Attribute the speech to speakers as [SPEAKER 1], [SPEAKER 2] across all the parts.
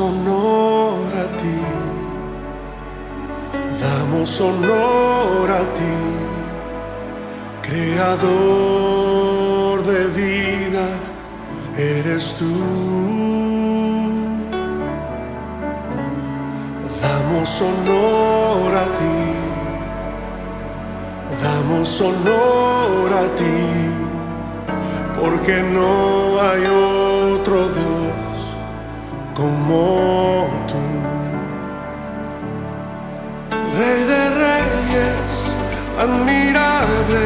[SPEAKER 1] Honor a ti, damos honor a ti, creador de vida, eres tú. Damos honor a ti, damos honor a ti, porque no hay otro Dios como tú. Rey de reyes, admirable,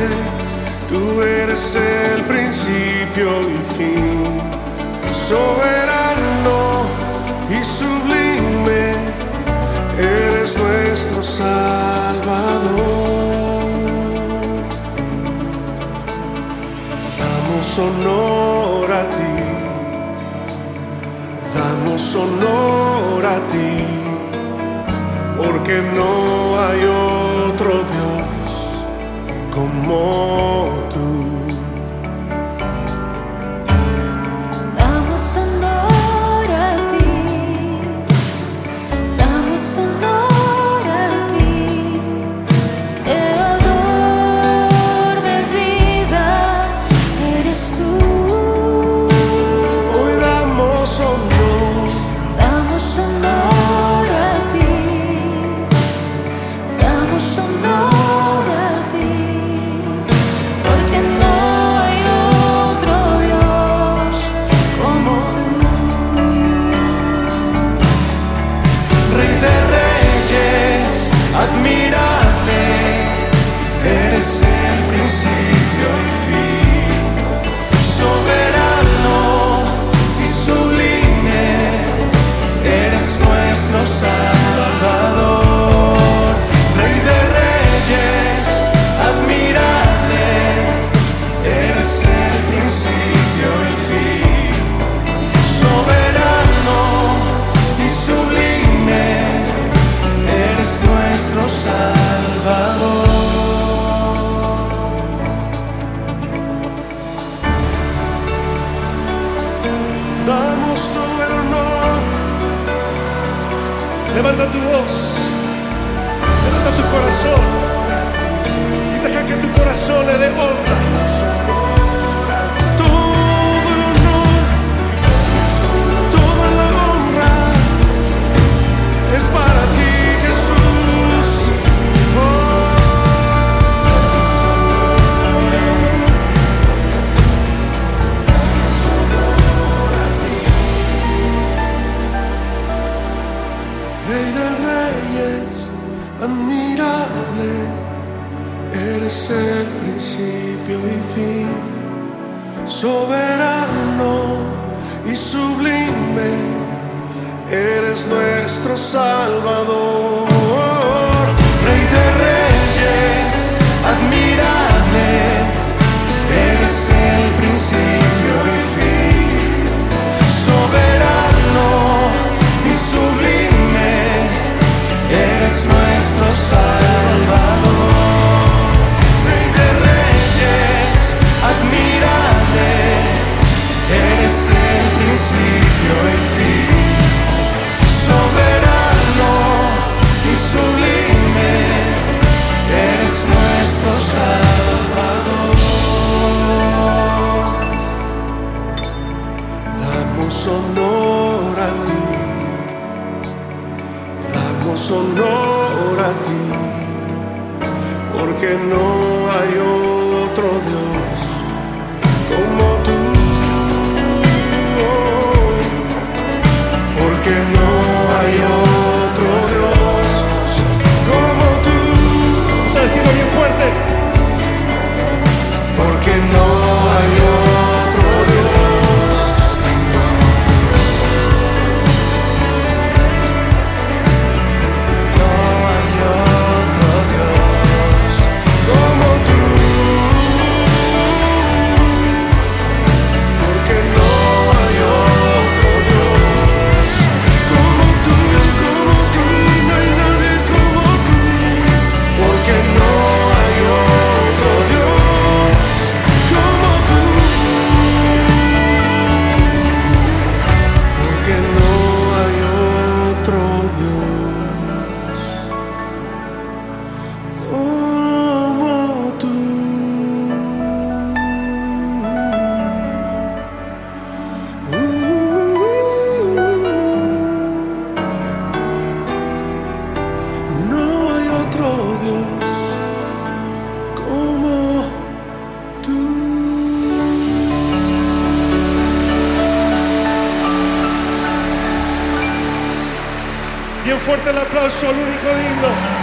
[SPEAKER 1] tú eres el principio y fin, soberano y sublime, eres nuestro Salvador. Damos honor honor a ti, porque no hay otro Dios como tú. Le dé principio y fin, soberano y sublime, eres nuestro Salvador. que no hay otro Dios. Fuerte el aplauso al único digno.